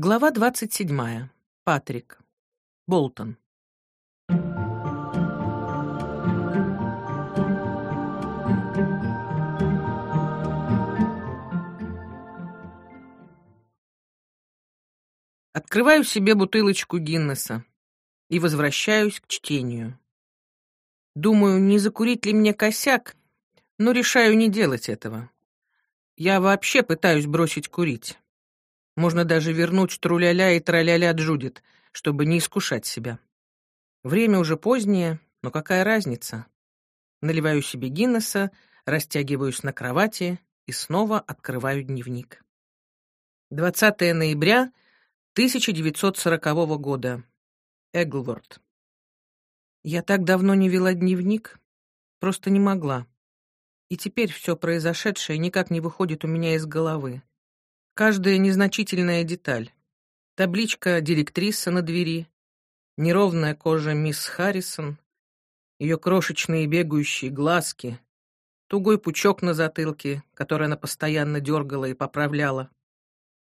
Глава 27. Патрик. Болтон. Открываю себе бутылочку Гиннесса и возвращаюсь к чтению. Думаю, не закурить ли мне косяк, но решаю не делать этого. Я вообще пытаюсь бросить курить. Можно даже вернуть труляля и траляля Джудит, чтобы не искушать себя. Время уже позднее, но какая разница? Наливаю себе Гиннесса, растягиваюсь на кровати и снова открываю дневник. 20 ноября 1940 года. Эглворд. Я так давно не вела дневник, просто не могла. И теперь все произошедшее никак не выходит у меня из головы. Каждая незначительная деталь. Табличка директриса на двери, неровная кожа мисс Харрисон, ее крошечные бегающие глазки, тугой пучок на затылке, который она постоянно дергала и поправляла,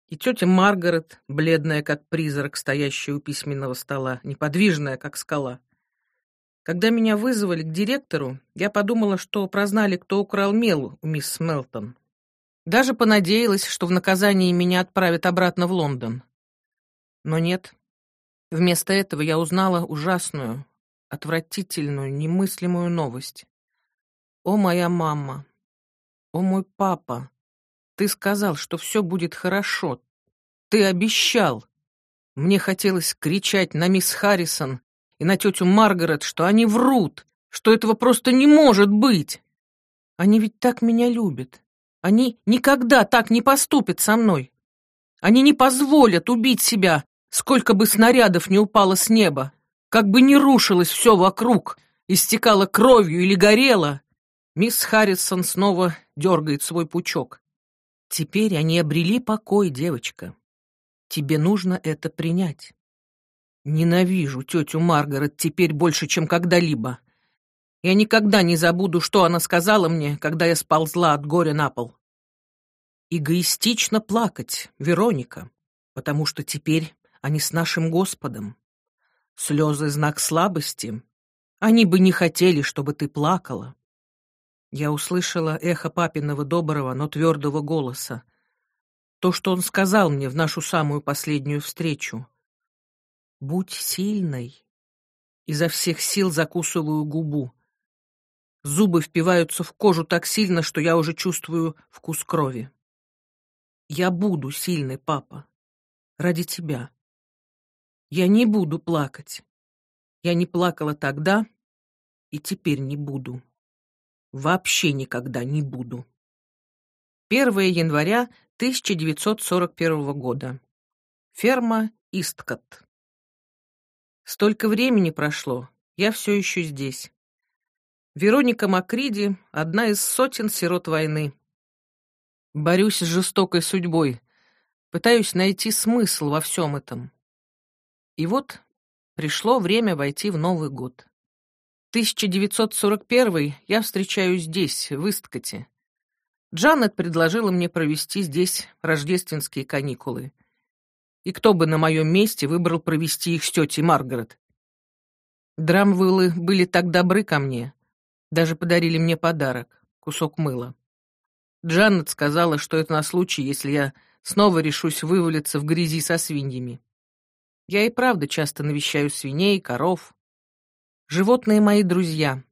и тетя Маргарет, бледная как призрак, стоящая у письменного стола, неподвижная как скала. Когда меня вызвали к директору, я подумала, что прознали, кто украл мел у мисс Мелтон. Даже понадеялась, что в наказании меня отправят обратно в Лондон. Но нет. Вместо этого я узнала ужасную, отвратительную, немыслимую новость. О, моя мама! О, мой папа! Ты сказал, что все будет хорошо. Ты обещал. Мне хотелось кричать на мисс Харрисон, и на тетю Маргарет, что они врут, что этого просто не может быть. Они ведь так меня любят. Они никогда так не поступят со мной. Они не позволят убить себя, сколько бы снарядов не упало с неба, как бы не рушилось все вокруг, истекало кровью или горело. Мисс Харрисон снова дергает свой пучок. Теперь они обрели покой, девочка. Тебе нужно это принять. Ненавижу тетю Маргарет теперь больше, чем когда-либо. Я никогда не забуду, что она сказала мне, когда я сползла от горя на пол. Эгоистично плакать, Вероника, потому что теперь они с нашим Господом. Слезы — знак слабости. Они бы не хотели, чтобы ты плакала. Я услышала эхо папиного доброго, но твердого голоса. То, что он сказал мне в нашу самую последнюю встречу. Будь сильной. Изо всех сил закусываю губу. Зубы впиваются в кожу так сильно, что я уже чувствую вкус крови. Я буду сильной, папа. Ради тебя. Я не буду плакать. Я не плакала тогда и теперь не буду. Вообще никогда не буду. 1 января 1941 года. Ферма Исткот. Столько времени прошло, я все еще здесь. Вероника Макриди — одна из сотен сирот войны. Борюсь с жестокой судьбой, пытаюсь найти смысл во всем этом. И вот пришло время войти в Новый год. 1941 я встречаю здесь, в Исткоте. Джанет предложила мне провести здесь рождественские каникулы — и кто бы на моем месте выбрал провести их с тетей Маргарет? Драмвылы были так добры ко мне, даже подарили мне подарок — кусок мыла. Джанет сказала, что это на случай, если я снова решусь вывалиться в грязи со свиньями. Я и правда часто навещаю свиней, коров. Животные мои друзья.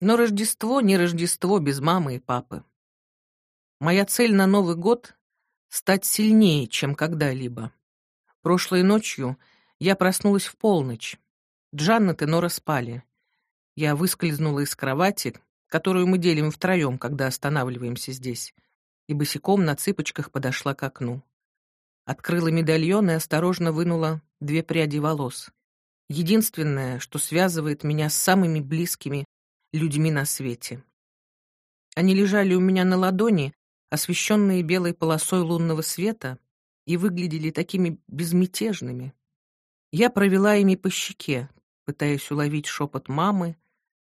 Но Рождество не Рождество без мамы и папы. Моя цель на Новый год стать сильнее, чем когда-либо. Прошлой ночью я проснулась в полночь. Джанна и Нора спали. Я выскользнула из кровати, которую мы делим втроем, когда останавливаемся здесь, и босиком на цыпочках подошла к окну. Открыла медальон и осторожно вынула две пряди волос. Единственное, что связывает меня с самыми близкими людьми на свете. Они лежали у меня на ладони, освещенные белой полосой лунного света, и выглядели такими безмятежными. Я провела ими по щеке, пытаясь уловить шепот мамы,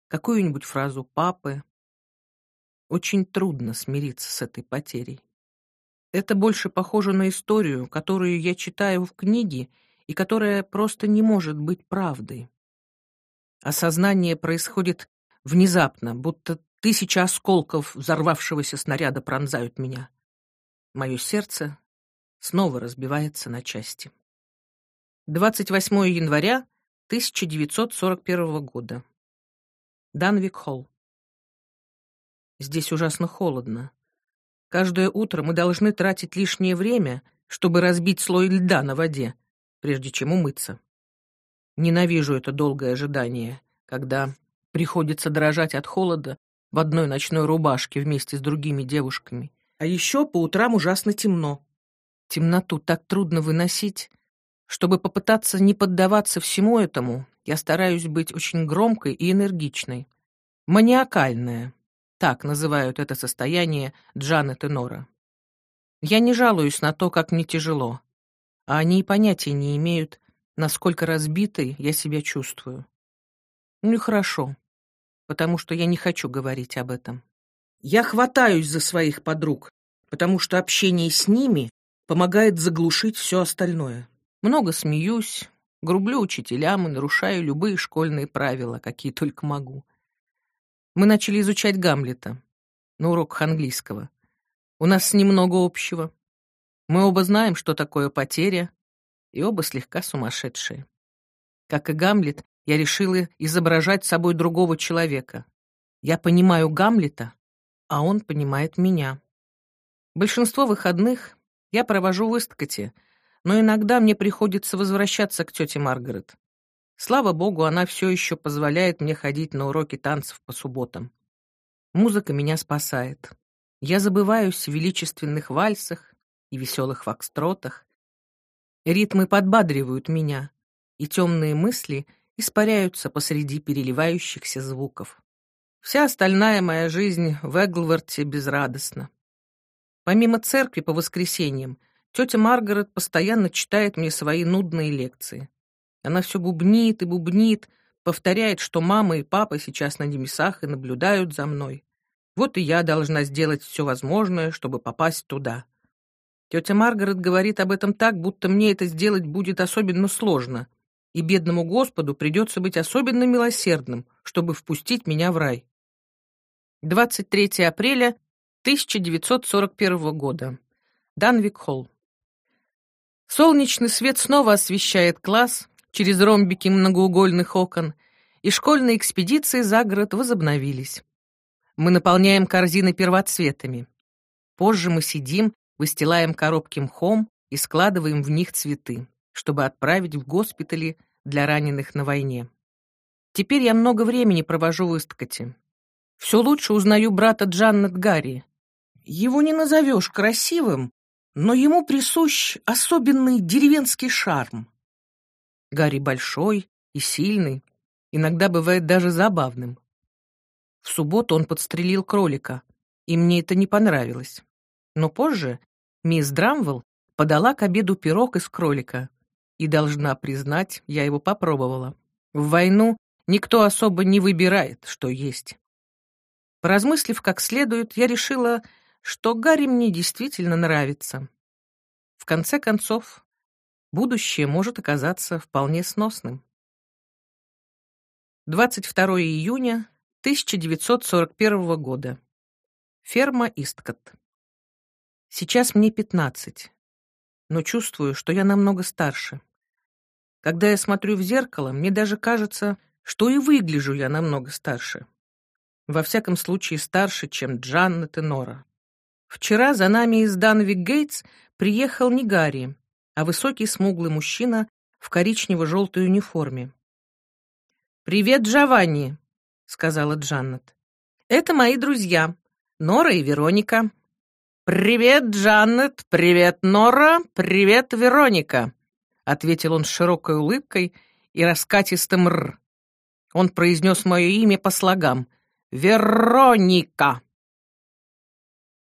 какую-нибудь фразу папы. Очень трудно смириться с этой потерей. Это больше похоже на историю, которую я читаю в книге и которая просто не может быть правдой. Осознание происходит внезапно, будто тысяча осколков взорвавшегося снаряда пронзают меня. Мое сердце снова разбивается на части. 28 января 1941 года. Данвик Холл. Здесь ужасно холодно. Каждое утро мы должны тратить лишнее время, чтобы разбить слой льда на воде, прежде чем умыться. Ненавижу это долгое ожидание, когда приходится дрожать от холода в одной ночной рубашке вместе с другими девушками. А еще по утрам ужасно темно. Темноту так трудно выносить. Чтобы попытаться не поддаваться всему этому, я стараюсь быть очень громкой и энергичной. Маниакальная. Так называют это состояние Джанет и Нора. Я не жалуюсь на то, как мне тяжело, а они и понятия не имеют, насколько разбитой я себя чувствую. Ну и хорошо, потому что я не хочу говорить об этом. Я хватаюсь за своих подруг, потому что общение с ними помогает заглушить все остальное. Много смеюсь, грублю учителям и нарушаю любые школьные правила, какие только могу. Мы начали изучать Гамлета на уроках английского. У нас с ним много общего. Мы оба знаем, что такое потеря, и оба слегка сумасшедшие. Как и Гамлет, я решила изображать собой другого человека. Я понимаю Гамлета, а он понимает меня. Большинство выходных я провожу в Исткоте, но иногда мне приходится возвращаться к тете Маргарет. Слава богу, она все еще позволяет мне ходить на уроки танцев по субботам. Музыка меня спасает. Я забываюсь в величественных вальсах и веселых фокстротах. Ритмы подбадривают меня, и темные мысли испаряются посреди переливающихся звуков. Вся остальная моя жизнь в Эглворте безрадостна. Помимо церкви по воскресеньям, тетя Маргарет постоянно читает мне свои нудные лекции. Она все бубнит и бубнит, повторяет, что мама и папа сейчас на небесах и наблюдают за мной. Вот и я должна сделать все возможное, чтобы попасть туда. Тетя Маргарет говорит об этом так, будто мне это сделать будет особенно сложно, и бедному Господу придется быть особенно милосердным, чтобы впустить меня в рай. 23 апреля 1941 года. Данвик Холл. Солнечный свет снова освещает класс через ромбики многоугольных окон, и школьные экспедиции за город возобновились. Мы наполняем корзины первоцветами. Позже мы сидим, выстилаем коробки мхом и складываем в них цветы, чтобы отправить в госпитали для раненых на войне. Теперь я много времени провожу в Исткоте. Все лучше узнаю брата Джаннет Гарри. Его не назовешь красивым, но ему присущ особенный деревенский шарм. Гарри большой и сильный, иногда бывает даже забавным. В субботу он подстрелил кролика, и мне это не понравилось. Но позже мисс Драмвелл подала к обеду пирог из кролика, и, должна признать, я его попробовала. В войну никто особо не выбирает, что есть. Поразмыслив как следует, я решила, что Гарри мне действительно нравится. В конце концов, будущее может оказаться вполне сносным. 22 июня 1941 года. Ферма Исткот. Сейчас мне 15, но чувствую, что я намного старше. Когда я смотрю в зеркало, мне даже кажется, что и выгляжу я намного старше. Во всяком случае, старше, чем Джаннет и Нора. Вчера за нами из Данвик Гейтс приехал не Гарри, а высокий смуглый мужчина в коричнево-желтой униформе. «Привет, Джованни», — сказала Джаннет. «Это мои друзья, Нора и Вероника». «Привет, Джаннет! Привет, Нора! Привет, Вероника!» — ответил он с широкой улыбкой и раскатистым «р». Он произнес мое имя по слогам. «Вероника!»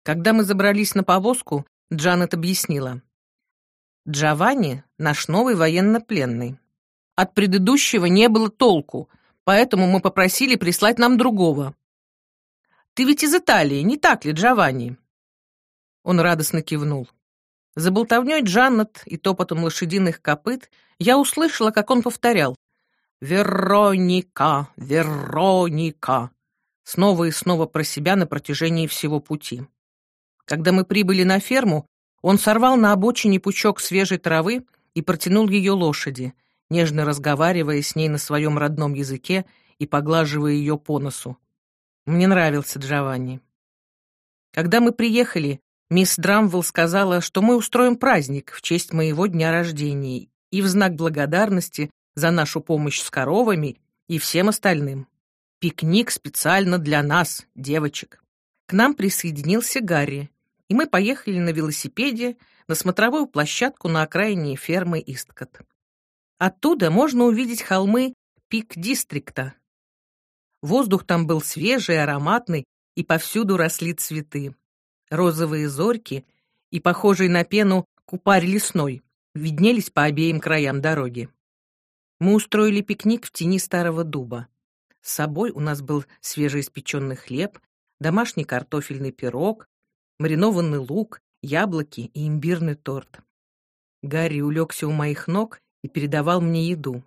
Когда мы забрались на повозку, Джанет объяснила. «Джованни — наш новый военнопленный. От предыдущего не было толку, поэтому мы попросили прислать нам другого. Ты ведь из Италии, не так ли, Джованни?» Он радостно кивнул. За болтовнёй Джаннет и топотом лошадиных копыт я услышала, как он повторял «Вероника! Вероника!» снова и снова про себя на протяжении всего пути. Когда мы прибыли на ферму, он сорвал на обочине пучок свежей травы и протянул ее лошади, нежно разговаривая с ней на своем родном языке и поглаживая ее по носу. Мне нравился Джованни. Когда мы приехали, мисс Драмвелл сказала, что мы устроим праздник в честь моего дня рождения и в знак благодарности за нашу помощь с коровами и всем остальным. Пикник специально для нас, девочек. К нам присоединился Гарри, и мы поехали на велосипеде на смотровую площадку на окраине фермы Исткот. Оттуда можно увидеть холмы Пик-дистрикта. Воздух там был свежий, ароматный, и повсюду росли цветы. Розовые зорьки и похожий на пену купарь лесной виднелись по обеим краям дороги. Мы устроили пикник в тени старого дуба. С собой у нас был свежеиспеченный хлеб, домашний картофельный пирог, маринованный лук, яблоки и имбирный торт. Гарри улегся у моих ног и передавал мне еду,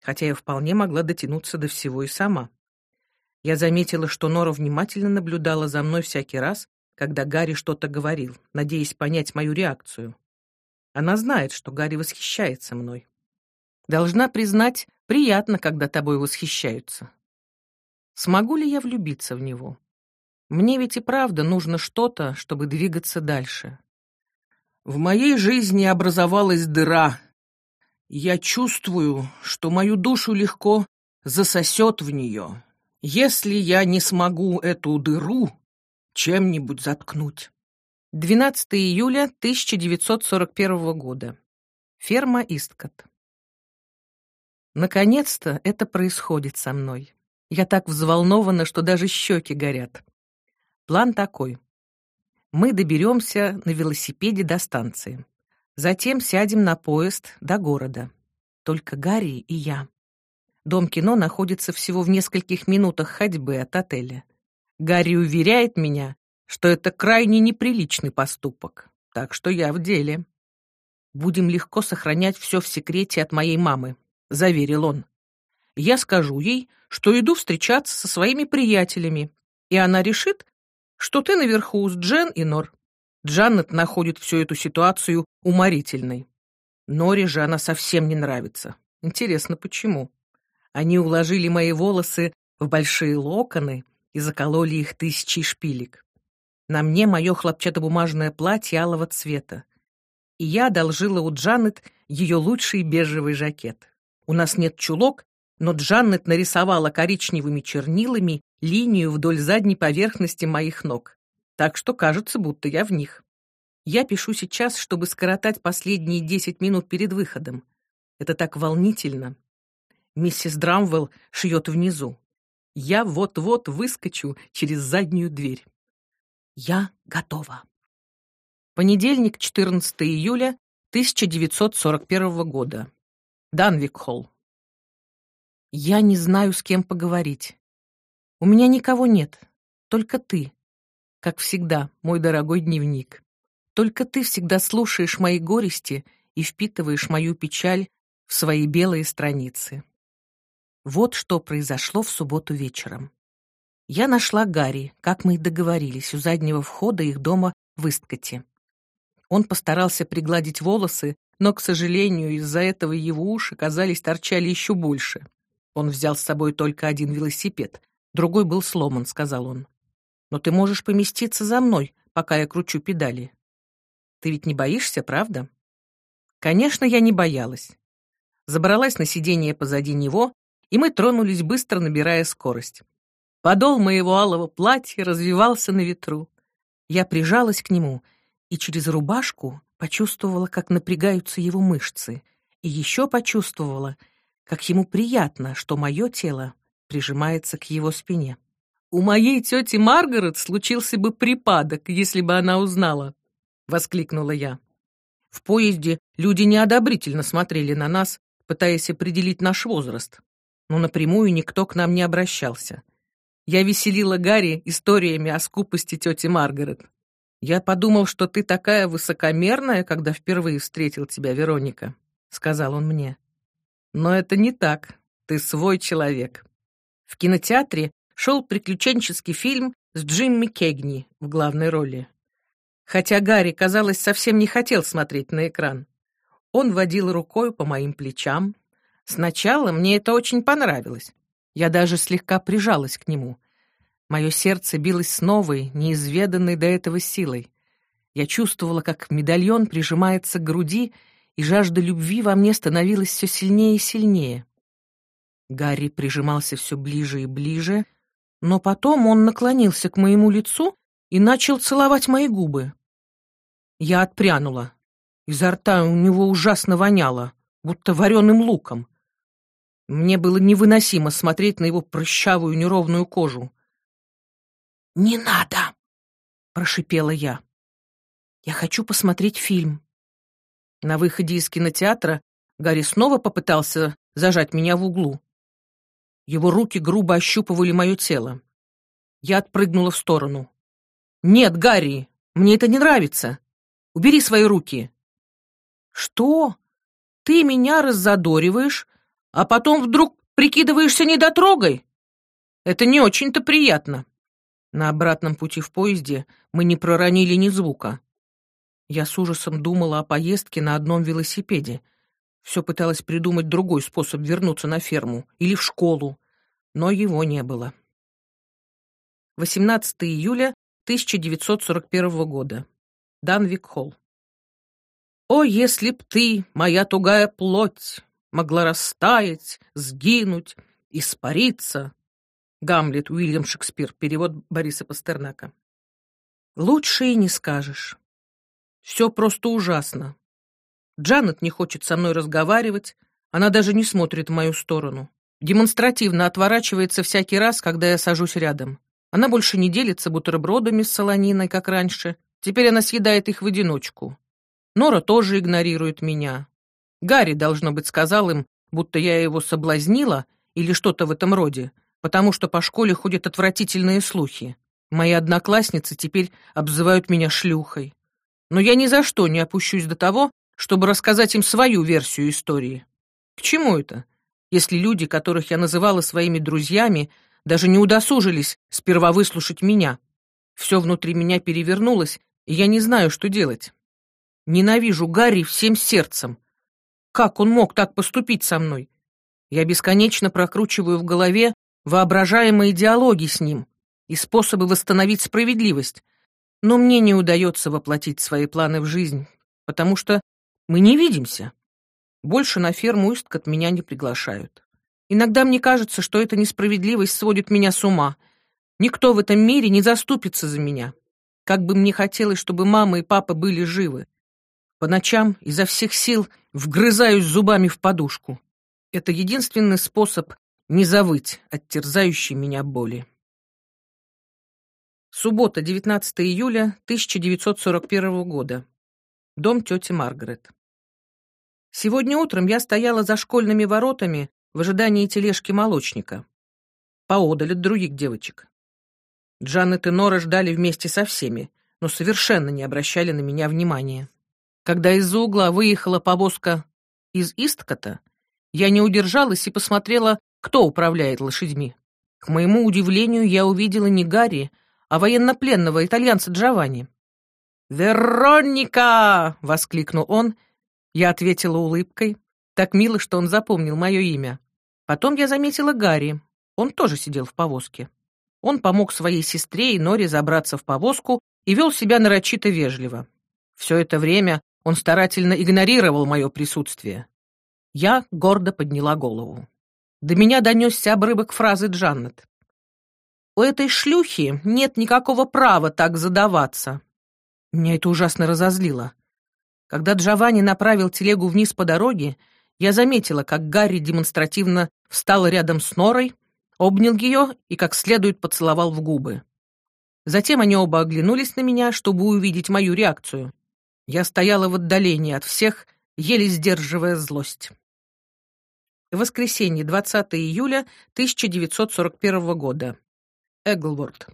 хотя я вполне могла дотянуться до всего и сама. Я заметила, что Нора внимательно наблюдала за мной всякий раз, когда Гарри что-то говорил, надеясь понять мою реакцию. Она знает, что Гарри восхищается мной. Должна признать, приятно, когда тобой восхищаются. Смогу ли я влюбиться в него? Мне ведь и правда нужно что-то, чтобы двигаться дальше. В моей жизни образовалась дыра. Я чувствую, что мою душу легко засосет в нее, если я не смогу эту дыру чем-нибудь заткнуть. 12 июля 1941 года. Ферма Исткот. Наконец-то это происходит со мной. Я так взволнована, что даже щеки горят. План такой. Мы доберемся на велосипеде до станции. Затем сядем на поезд до города. Только Гарри и я. Дом кино находится всего в нескольких минутах ходьбы от отеля. Гарри уверяет меня, что это крайне неприличный поступок, так что я в деле. Будем легко сохранять все в секрете от моей мамы, — заверил он. «Я скажу ей, что иду встречаться со своими приятелями, и она решит, что ты наверху с Джен и Нор». Джанет находит всю эту ситуацию уморительной. Норе же она совсем не нравится. Интересно, почему? Они уложили мои волосы в большие локоны и закололи их тысячей шпилек. На мне мое хлопчатобумажное платье алого цвета. И я одолжила у Джанет ее лучший бежевый жакет. У нас нет чулок, но Джаннет нарисовала коричневыми чернилами линию вдоль задней поверхности моих ног. Так что кажется, будто я в них. Я пишу сейчас, чтобы скоротать последние десять минут перед выходом. Это так волнительно. Миссис Драмвелл шьет внизу. Я вот-вот выскочу через заднюю дверь. Я готова. Понедельник, 14 июля 1941 года. Данвик-холл. Я не знаю, с кем поговорить. У меня никого нет, только ты. Как всегда, мой дорогой дневник. Только ты всегда слушаешь мои горести и впитываешь мою печаль в свои белые страницы. Вот что произошло в субботу вечером. Я нашла Гарри, как мы и договорились, у заднего входа их дома в Исткоте. Он постарался пригладить волосы, но, к сожалению, из-за этого его уши, казались, торчали еще больше. Он взял с собой только один велосипед, другой был сломан, сказал он. Но ты можешь поместиться за мной, пока я кручу педали. Ты ведь не боишься, правда? Конечно, я не боялась. Забралась на сиденье позади него, и мы тронулись быстро, набирая скорость. Подол моего алого платья развивался на ветру. Я прижалась к нему и через рубашку почувствовала, как напрягаются его мышцы, и еще почувствовала, как ему приятно, что мое тело прижимается к его спине. «У моей тети Маргарет случился бы припадок, если бы она узнала», — воскликнула я. В поезде люди неодобрительно смотрели на нас, пытаясь определить наш возраст, но напрямую никто к нам не обращался. Я веселила Гарри историями о скупости тети Маргарет. Я подумал, что ты такая высокомерная, когда впервые встретил тебя, Вероника, сказал он мне. Но это не так. Ты свой человек. В кинотеатре шел приключенческий фильм с Джимми Кегни в главной роли. Хотя Гарри, казалось, совсем не хотел смотреть на экран. Он водил рукой по моим плечам. Сначала мне это очень понравилось. Я даже слегка прижалась к нему — Мое сердце билось с новой, неизведанной до этого силой. Я чувствовала, как медальон прижимается к груди, и жажда любви во мне становилась все сильнее и сильнее. Гарри прижимался все ближе и ближе, но потом он наклонился к моему лицу и начал целовать мои губы. Я отпрянула. Изо рта у него ужасно воняло, будто вареным луком. Мне было невыносимо смотреть на его прыщавую неровную кожу. «Не надо!» — прошипела я. «Я хочу посмотреть фильм». На выходе из кинотеатра Гарри снова попытался зажать меня в углу. Его руки грубо ощупывали мое тело. Я отпрыгнула в сторону. «Нет, Гарри, мне это не нравится. Убери свои руки». «Что? Ты меня раззадориваешь, а потом вдруг прикидываешься недотрогой? Это не очень-то приятно». На обратном пути в поезде мы не проронили ни звука. Я с ужасом думала о поездке на одном велосипеде. Все пыталась придумать другой способ вернуться на ферму или в школу, но его не было. 18 июля 1941 года. Данвик Холл. «О, если б ты, моя тугая плоть, могла растаять, сгинуть, испариться, Гамлет, Уильям Шекспир, перевод Бориса Пастернака. Лучше и не скажешь. Все просто ужасно. Джанет не хочет со мной разговаривать, она даже не смотрит в мою сторону. Демонстративно отворачивается всякий раз, когда я сажусь рядом. Она больше не делится бутербродами с солониной, как раньше. Теперь она съедает их в одиночку. Нора тоже игнорирует меня. Гарри, должно быть, сказал им, будто я его соблазнила или что-то в этом роде, потому что по школе ходят отвратительные слухи. Мои одноклассницы теперь обзывают меня шлюхой. Но я ни за что не опущусь до того, чтобы рассказать им свою версию истории. К чему это, если люди, которых я называла своими друзьями, даже не удосужились сперва выслушать меня? Все внутри меня перевернулось, и я не знаю, что делать. Ненавижу Гарри всем сердцем. Как он мог так поступить со мной? Я бесконечно прокручиваю в голове воображаемые диалоги с ним и способы восстановить справедливость, но мне не удается воплотить свои планы в жизнь, потому что мы не видимся. Больше на ферму Исткот меня не приглашают. Иногда мне кажется, что эта несправедливость сводит меня с ума. Никто в этом мире не заступится за меня. Как бы мне хотелось, чтобы мама и папа были живы. По ночам изо всех сил вгрызаюсь зубами в подушку. Это единственный способ не завыть от терзающей меня боли. Суббота, 19 июля 1941 года. Дом тети Маргарет. Сегодня утром я стояла за школьными воротами в ожидании тележки молочника, поодаль от других девочек. Джанет и Нора ждали вместе со всеми, но совершенно не обращали на меня внимания. Когда из-за угла выехала повозка из Исткота, я не удержалась и посмотрела кто управляет лошадьми. К моему удивлению, я увидела не Гарри, а военнопленного итальянца Джованни. «Вероника!» — воскликнул он. Я ответила улыбкой. Так мило, что он запомнил мое имя. Потом я заметила Гарри. Он тоже сидел в повозке. Он помог своей сестре и Норе забраться в повозку и вел себя нарочито вежливо. Все это время он старательно игнорировал мое присутствие. Я гордо подняла голову. До меня донесся обрывок фразы Джаннет. «У этой шлюхи нет никакого права так задаваться». Меня это ужасно разозлило. Когда Джованни направил телегу вниз по дороге, я заметила, как Гарри демонстративно встал рядом с Норой, обнял ее и как следует поцеловал в губы. Затем они оба оглянулись на меня, чтобы увидеть мою реакцию. Я стояла в отдалении от всех, еле сдерживая злость. Воскресенье, 20 июля 1941 года. Эглворд.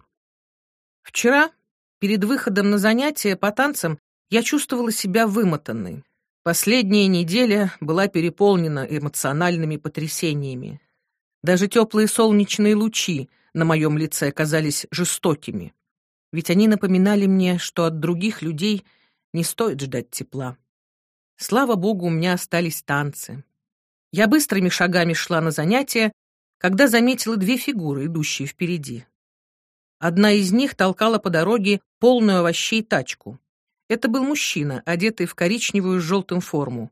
Вчера Перед выходом на занятия по танцам я чувствовала себя вымотанной. Последняя неделя была переполнена эмоциональными потрясениями. Даже теплые солнечные лучи на моем лице оказались жестокими, ведь они напоминали мне, что от других людей не стоит ждать тепла. Слава богу, у меня остались танцы. Я быстрыми шагами шла на занятия, когда заметила две фигуры, идущие впереди. Одна из них толкала по дороге полную овощей тачку. Это был мужчина, одетый в коричневую с желтым форму.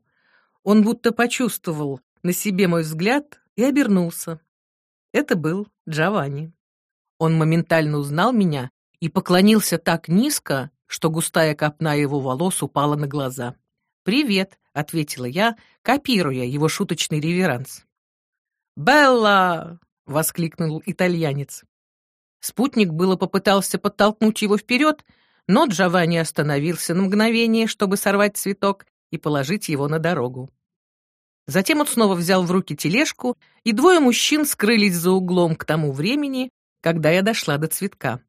Он будто почувствовал на себе мой взгляд и обернулся. Это был Джованни. Он моментально узнал меня и поклонился так низко, что густая копна его волос упала на глаза. «Привет», — ответила я, копируя его шуточный реверанс. «Белла!» — воскликнул итальянец. Спутник было попытался подтолкнуть его вперед, но Джованни остановился на мгновение, чтобы сорвать цветок и положить его на дорогу. Затем он снова взял в руки тележку, и двое мужчин скрылись за углом к тому времени, когда я дошла до цветка.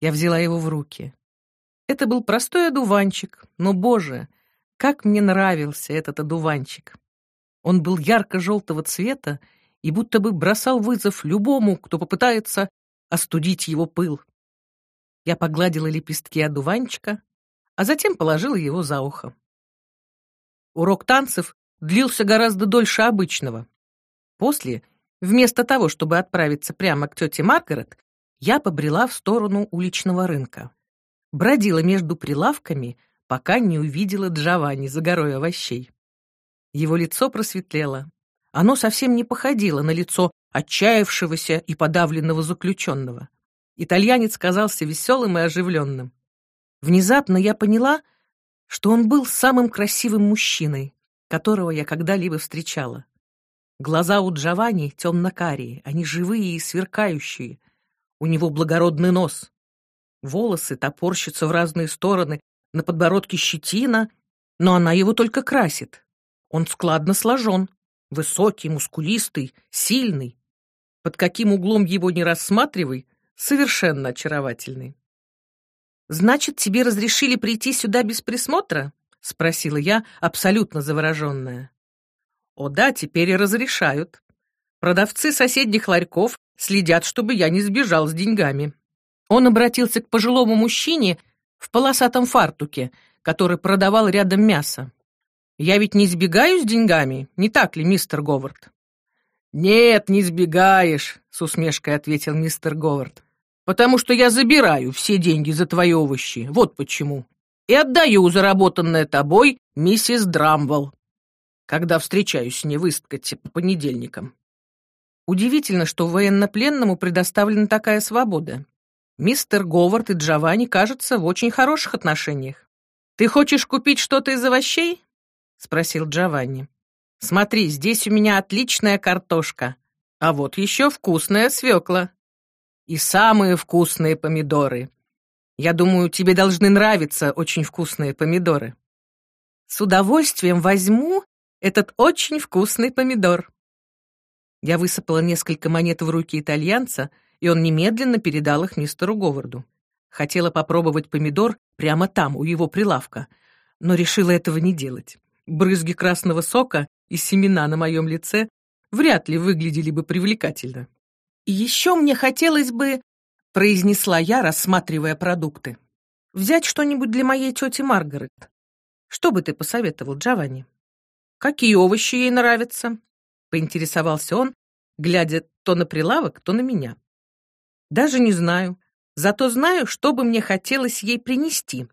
Я взяла его в руки. Это был простой одуванчик, но, боже, как мне нравился этот одуванчик. Он был ярко-желтого цвета и будто бы бросал вызов любому, кто попытается остудить его пыл. Я погладила лепестки одуванчика, а затем положила его за ухо. Урок танцев длился гораздо дольше обычного. После, вместо того, чтобы отправиться прямо к тете Маргарет, я побрела в сторону уличного рынка. Бродила между прилавками, пока не увидела Джованни за горой овощей. Его лицо просветлело. Оно совсем не походило на лицо отчаявшегося и подавленного заключенного. Итальянец казался веселым и оживленным. Внезапно я поняла, что он был самым красивым мужчиной, которого я когда-либо встречала. Глаза у Джованни темно-карие, они живые и сверкающие. У него благородный нос. Волосы топорщатся в разные стороны, на подбородке щетина, но она его только красит. Он складно сложен, высокий, мускулистый, сильный. Под каким углом его не рассматривай, совершенно очаровательный. «Значит, тебе разрешили прийти сюда без присмотра?» — спросила я, абсолютно завороженная. «О да, теперь и разрешают. Продавцы соседних ларьков следят, чтобы я не сбежал с деньгами». Он обратился к пожилому мужчине в полосатом фартуке, который продавал рядом мясо. «Я ведь не сбегаю с деньгами, не так ли, мистер Говард?» «Нет, не сбегаешь», — с усмешкой ответил мистер Говард. «Потому что я забираю все деньги за твои овощи, вот почему и отдаю заработанное тобой миссис Драмвелл, когда встречаюсь с ней в Исткоте по понедельникам. Удивительно, что военнопленному предоставлена такая свобода. Мистер Говард и Джованни, кажется, в очень хороших отношениях. «Ты хочешь купить что-то из овощей?» — спросил Джованни. «Смотри, здесь у меня отличная картошка, а вот еще вкусная свекла. И самые вкусные помидоры. Я думаю, тебе должны нравиться очень вкусные помидоры. С удовольствием возьму этот очень вкусный помидор. Я высыпала несколько монет в руки итальянца, и он немедленно передал их мистеру Говарду. Хотела попробовать помидор прямо там, у его прилавка, но решила этого не делать. Брызги красного сока и семена на моем лице вряд ли выглядели бы привлекательно. Еще мне хотелось бы — произнесла я, рассматривая продукты. «Взять что-нибудь для моей тети Маргарет. Что бы ты посоветовал, Джованни?» «Какие овощи ей нравятся?» — поинтересовался он, глядя то на прилавок, то на меня. «Даже не знаю. Зато знаю, что бы мне хотелось ей принести.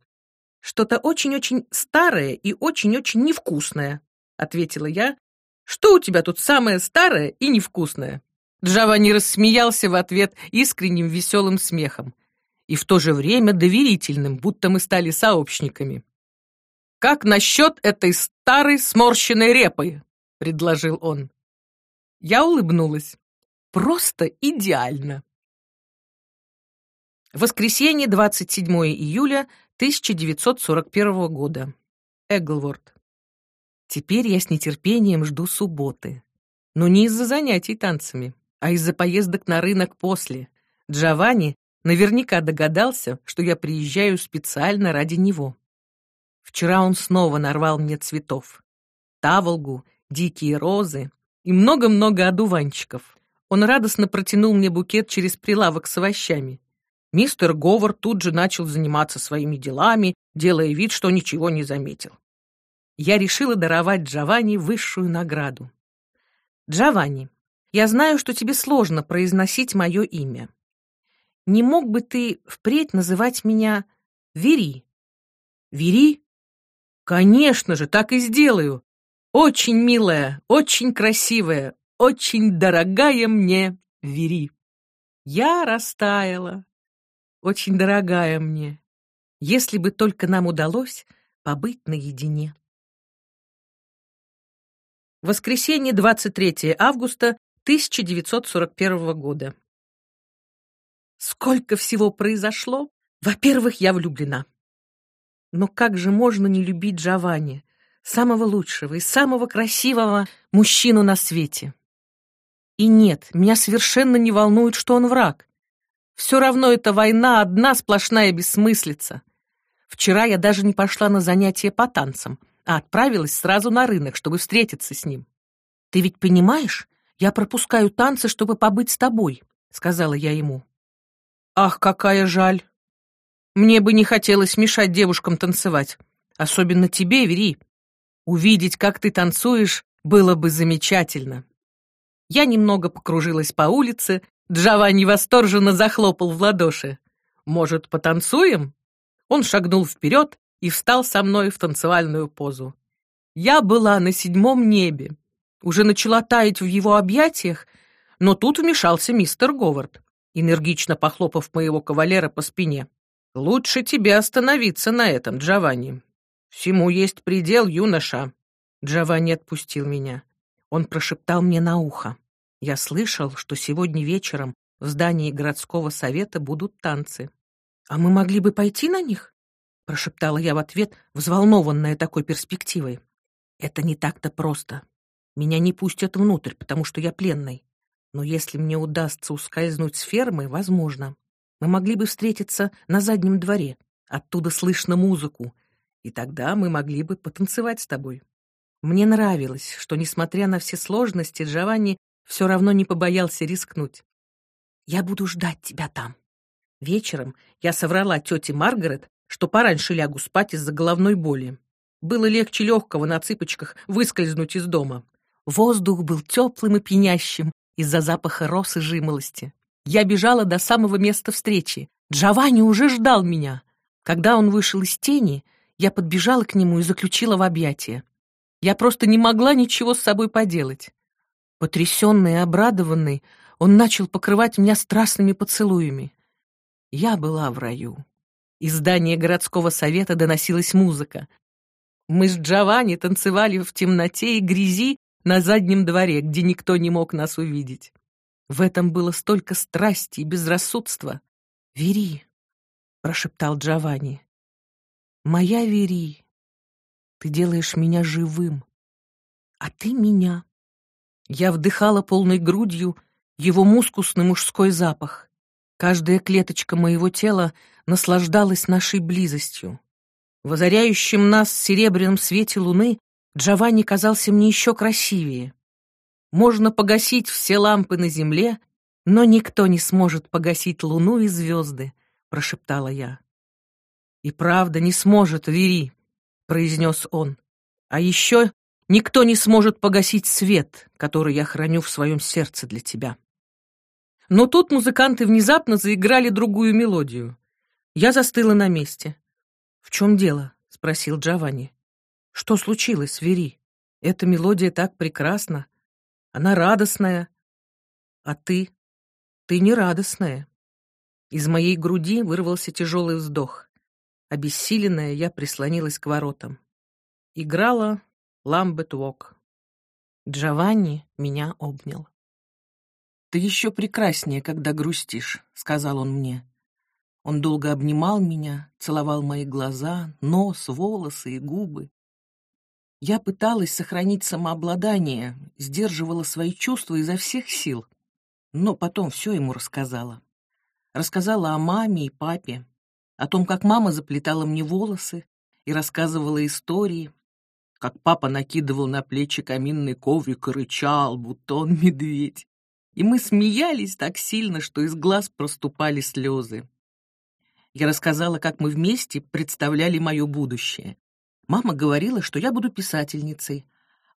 Что-то очень-очень старое и очень-очень невкусное», — ответила я. «Что у тебя тут самое старое и невкусное?» Джованни рассмеялся в ответ искренним веселым смехом и в то же время доверительным, будто мы стали сообщниками. «Как насчет этой старой сморщенной репы?» — предложил он. Я улыбнулась. «Просто идеально!» Воскресенье, 27 июля 1941 года. Эглворд. Теперь я с нетерпением жду субботы. Но не из-за занятий танцами а из-за поездок на рынок после. Джованни Наверняка догадался, что я приезжаю специально ради него. Вчера он снова нарвал мне цветов. Таволгу, дикие розы и много-много одуванчиков. Он радостно протянул мне букет через прилавок с овощами. Мистер Говор тут же начал заниматься своими делами, делая вид, что ничего не заметил. Я решила даровать Джованни высшую награду. Джованни, я знаю, что тебе сложно произносить мое имя. Не мог бы ты впредь называть меня Вери? Вери? Конечно же, так и сделаю. Очень милая, очень красивая, очень дорогая мне Вери. Я растаяла. Очень дорогая мне. Если бы только нам удалось побыть наедине. Воскресенье, 23 августа 1941 года. Сколько всего произошло! Во-первых, я влюблена. Но как же можно не любить Джованни, самого лучшего и самого красивого мужчину на свете? И нет, меня совершенно не волнует, что он враг. Все равно эта война одна сплошная бессмыслица. Вчера я даже не пошла на занятия по танцам, а отправилась сразу на рынок, чтобы встретиться с ним. Ты ведь понимаешь, я пропускаю танцы, чтобы побыть с тобой, сказала я ему. Ах, какая жаль. Мне бы не хотелось мешать девушкам танцевать, особенно тебе, Вери. Увидеть, как ты танцуешь, было бы замечательно. Я немного покружилась по улице, Джованни восторженно захлопал в ладоши. Может, потанцуем? Он шагнул вперед и встал со мной в танцевальную позу. Я была на седьмом небе, уже начала таять в его объятиях, но тут вмешался мистер Говард энергично похлопав моего кавалера по спине. «Лучше тебе остановиться на этом, Джованни. Всему есть предел, юноша». Джованни отпустил меня. Он прошептал мне на ухо. Я слышал, что сегодня вечером в здании городского совета будут танцы. «А мы могли бы пойти на них?» — прошептала я в ответ, взволнованная такой перспективой. «Это не так-то просто. Меня не пустят внутрь, потому что я пленный. Но если мне удастся ускользнуть с фермы, возможно. Мы могли бы встретиться на заднем дворе. Оттуда слышно музыку. И тогда мы могли бы потанцевать с тобой. Мне нравилось, что, несмотря на все сложности, Джованни все равно не побоялся рискнуть. «Я буду ждать тебя там». Вечером я соврала тете Маргарет, что пораньше лягу спать из-за головной боли. Было легче легкого на цыпочках выскользнуть из дома. Воздух был теплым и пьянящим, из-за запаха роз и жимолости. Я бежала до самого места встречи. Джованни уже ждал меня. Когда он вышел из тени, я подбежала к нему и заключила в объятия. Я просто не могла ничего с собой поделать. Потрясенный и обрадованный, он начал покрывать меня страстными поцелуями. Я была в раю. Из здания городского совета доносилась музыка. Мы с Джованни танцевали в темноте и грязи на заднем дворе, где никто не мог нас увидеть. В этом было столько страсти и безрассудства. «Вери», — прошептал Джованни, — «моя Вери, ты делаешь меня живым, а ты меня». Я вдыхала полной грудью его мускусный мужской запах. Каждая клеточка моего тела наслаждалась нашей близостью. В озаряющем нас серебряном свете луны Джованни казался мне еще красивее. Можно погасить все лампы на земле, но никто не сможет погасить луну и звезды, прошептала я. И правда не сможет, Вери, произнес он. А еще никто не сможет погасить свет, который я храню в своем сердце для тебя. Но тут музыканты внезапно заиграли другую мелодию. Я застыла на месте. В чем дело? спросил Джованни. Что случилось, Вери? Эта мелодия так прекрасна. Она радостная. А ты? Ты не радостная. Из моей груди вырвался тяжелый вздох. Обессиленная, я прислонилась к воротам. Играла Ламбет Вок. Джованни меня обнял. «Ты еще прекраснее, когда грустишь», — сказал он мне. Он долго обнимал меня, целовал мои глаза, нос, волосы и губы. Я пыталась сохранить самообладание, сдерживала свои чувства изо всех сил, но потом все ему рассказала. Рассказала о маме и папе, о том, как мама заплетала мне волосы и рассказывала истории, как папа накидывал на плечи каминный коврик и рычал, будто он медведь. И мы смеялись так сильно, что из глаз проступали слезы. Я рассказала, как мы вместе представляли мое будущее. Мама говорила, что я буду писательницей,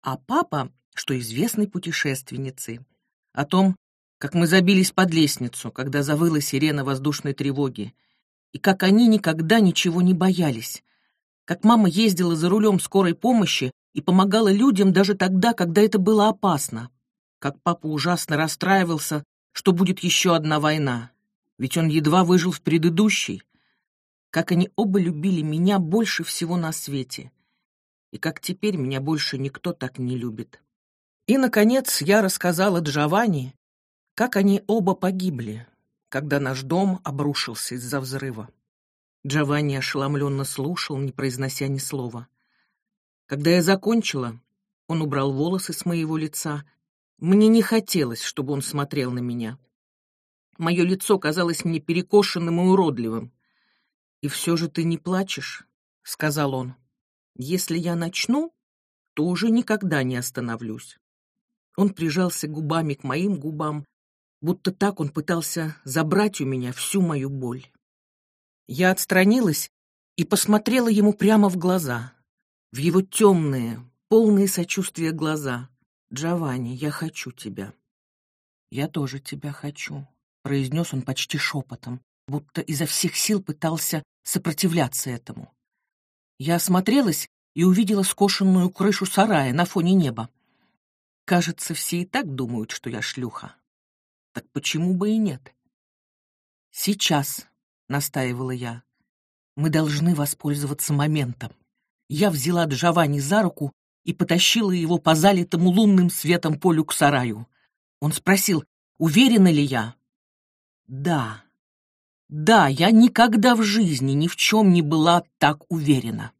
а папа, что известной путешественницей. О том, как мы забились под лестницу, когда завыла сирена воздушной тревоги, и как они никогда ничего не боялись, как мама ездила за рулем скорой помощи и помогала людям даже тогда, когда это было опасно, как папа ужасно расстраивался, что будет еще одна война, ведь он едва выжил в предыдущей, как они оба любили меня больше всего на свете, и как теперь меня больше никто так не любит. И, наконец, я рассказала Джованни, как они оба погибли, когда наш дом обрушился из-за взрыва. Джованни ошеломленно слушал, не произнося ни слова. Когда я закончила, он убрал волосы с моего лица. Мне не хотелось, чтобы он смотрел на меня. Мое лицо казалось мне перекошенным и уродливым. «И все же ты не плачешь», — сказал он. «Если я начну, то уже никогда не остановлюсь». Он прижался губами к моим губам, будто так он пытался забрать у меня всю мою боль. Я отстранилась и посмотрела ему прямо в глаза, в его темные, полные сочувствия глаза. «Джованни, я хочу тебя». «Я тоже тебя хочу», — произнес он почти шепотом, будто изо всех сил пытался сопротивляться этому. Я осмотрелась и увидела скошенную крышу сарая на фоне неба. Кажется, все и так думают, что я шлюха. Так почему бы и нет? Сейчас, настаивала я. Мы должны воспользоваться моментом. Я взяла Джованни за руку и потащила его по залитому лунным светом полю к сараю. Он спросил, уверена ли я. Да. Да, я никогда в жизни ни в чем не была так уверена.